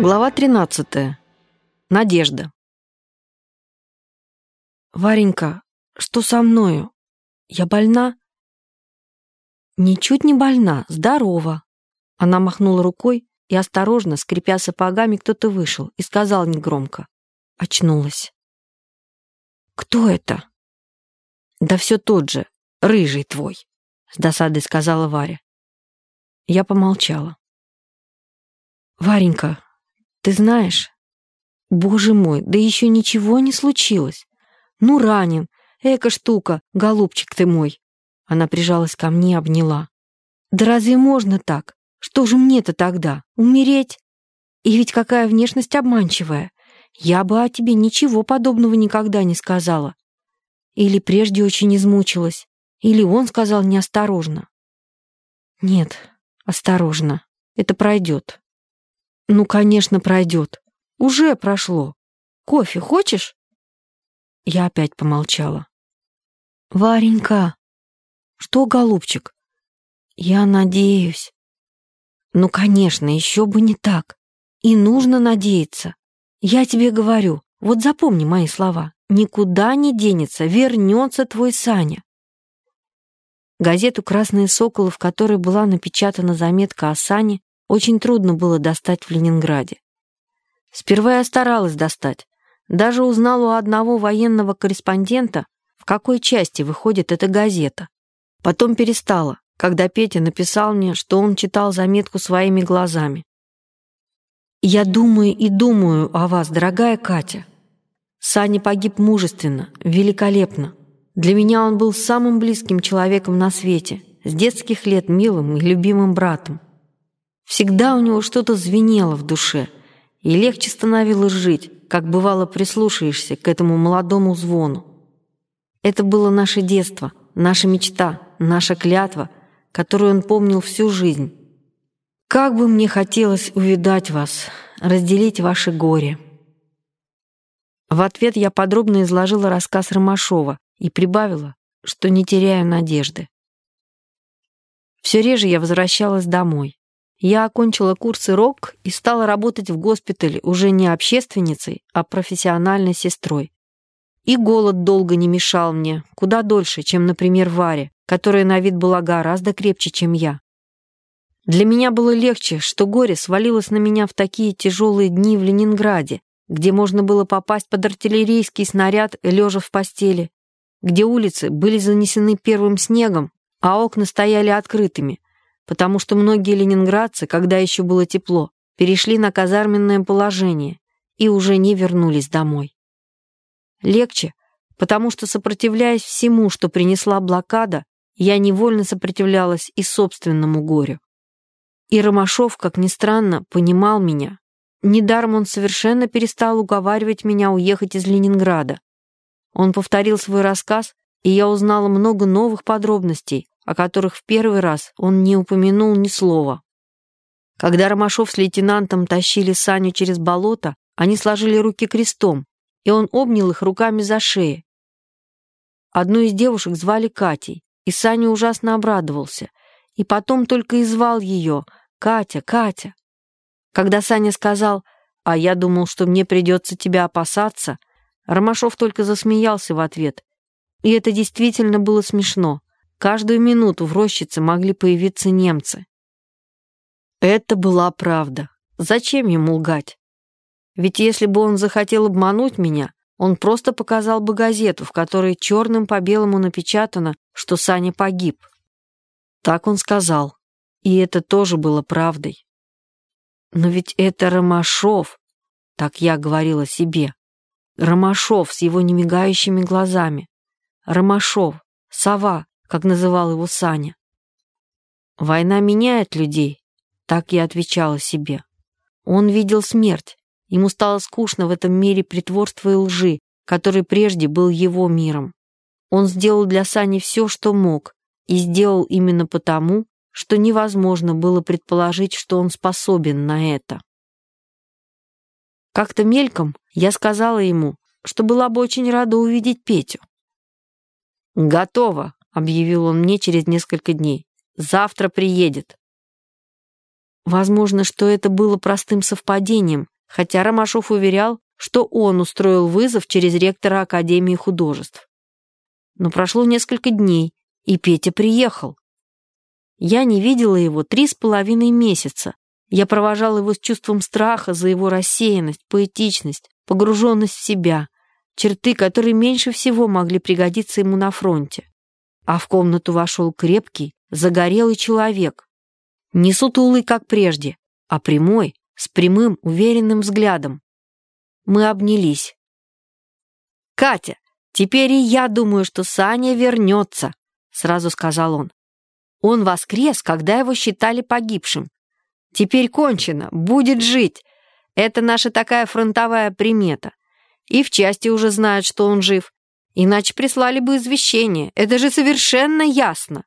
Глава 13. Надежда. «Варенька, что со мною? Я больна?» «Ничуть не больна, здорова». Она махнула рукой, и осторожно, скрипя сапогами, кто-то вышел и сказал негромко. Очнулась. «Кто это?» «Да все тот же, рыжий твой», — с досадой сказала Варя. Я помолчала. «Варенька, ты знаешь, боже мой, да еще ничего не случилось. Ну, ранен, эка штука, голубчик ты мой. Она прижалась ко мне, обняла. Да разве можно так? Что же мне-то тогда? Умереть? И ведь какая внешность обманчивая. Я бы о тебе ничего подобного никогда не сказала. Или прежде очень измучилась, или он сказал неосторожно. Нет, осторожно, это пройдет. Ну, конечно, пройдет. Уже прошло. Кофе хочешь? Я опять помолчала. Варенька. Что, голубчик? Я надеюсь. Ну, конечно, еще бы не так. И нужно надеяться. Я тебе говорю, вот запомни мои слова. Никуда не денется, вернется твой Саня. Газету «Красные соколы», в которой была напечатана заметка о Сане, очень трудно было достать в Ленинграде. Сперва я старалась достать. Даже узнала у одного военного корреспондента, в какой части выходит эта газета. Потом перестала, когда Петя написал мне, что он читал заметку своими глазами. «Я думаю и думаю о вас, дорогая Катя. Саня погиб мужественно, великолепно. Для меня он был самым близким человеком на свете, с детских лет милым и любимым братом. Всегда у него что-то звенело в душе, и легче становилось жить, как бывало прислушаешься к этому молодому звону. Это было наше детство, наша мечта, наша клятва, которую он помнил всю жизнь. Как бы мне хотелось увидать вас, разделить ваше горе. В ответ я подробно изложила рассказ Ромашова и прибавила, что не теряю надежды. Все реже я возвращалась домой. Я окончила курсы РОК и стала работать в госпитале уже не общественницей, а профессиональной сестрой. И голод долго не мешал мне, куда дольше, чем, например, Варе, которая на вид была гораздо крепче, чем я. Для меня было легче, что горе свалилось на меня в такие тяжелые дни в Ленинграде, где можно было попасть под артиллерийский снаряд, лежа в постели, где улицы были занесены первым снегом, а окна стояли открытыми, потому что многие ленинградцы, когда еще было тепло, перешли на казарменное положение и уже не вернулись домой. Легче, потому что, сопротивляясь всему, что принесла блокада, я невольно сопротивлялась и собственному горю. И Ромашов, как ни странно, понимал меня. Недаром он совершенно перестал уговаривать меня уехать из Ленинграда. Он повторил свой рассказ, и я узнала много новых подробностей, о которых в первый раз он не упомянул ни слова. Когда Ромашов с лейтенантом тащили Саню через болото, они сложили руки крестом, и он обнял их руками за шеи. Одну из девушек звали Катей, и Саня ужасно обрадовался, и потом только и звал ее «Катя, Катя». Когда Саня сказал «А я думал, что мне придется тебя опасаться», Ромашов только засмеялся в ответ. И это действительно было смешно. Каждую минуту в рощице могли появиться немцы. Это была правда. Зачем ему лгать? Ведь если бы он захотел обмануть меня, он просто показал бы газету, в которой черным по белому напечатано, что Саня погиб. Так он сказал. И это тоже было правдой. Но ведь это Ромашов, так я говорила себе. Ромашов с его немигающими глазами. Ромашов, сова, как называл его Саня. «Война меняет людей», — так я отвечала себе. Он видел смерть. Ему стало скучно в этом мире притворства и лжи, который прежде был его миром. Он сделал для Сани все, что мог, и сделал именно потому, что невозможно было предположить, что он способен на это. Как-то мельком я сказала ему, что была бы очень рада увидеть Петю. «Готово», — объявил он мне через несколько дней. «Завтра приедет». Возможно, что это было простым совпадением, хотя Ромашов уверял, что он устроил вызов через ректора Академии художеств. Но прошло несколько дней, и Петя приехал. Я не видела его три с половиной месяца. Я провожала его с чувством страха за его рассеянность, поэтичность, погруженность в себя, черты, которые меньше всего могли пригодиться ему на фронте. А в комнату вошел крепкий, загорелый человек. Не сутулый, как прежде, а прямой, с прямым, уверенным взглядом. Мы обнялись. «Катя, теперь и я думаю, что Саня вернется», — сразу сказал он. «Он воскрес, когда его считали погибшим. Теперь кончено, будет жить. Это наша такая фронтовая примета. И в части уже знают, что он жив. Иначе прислали бы извещение. Это же совершенно ясно.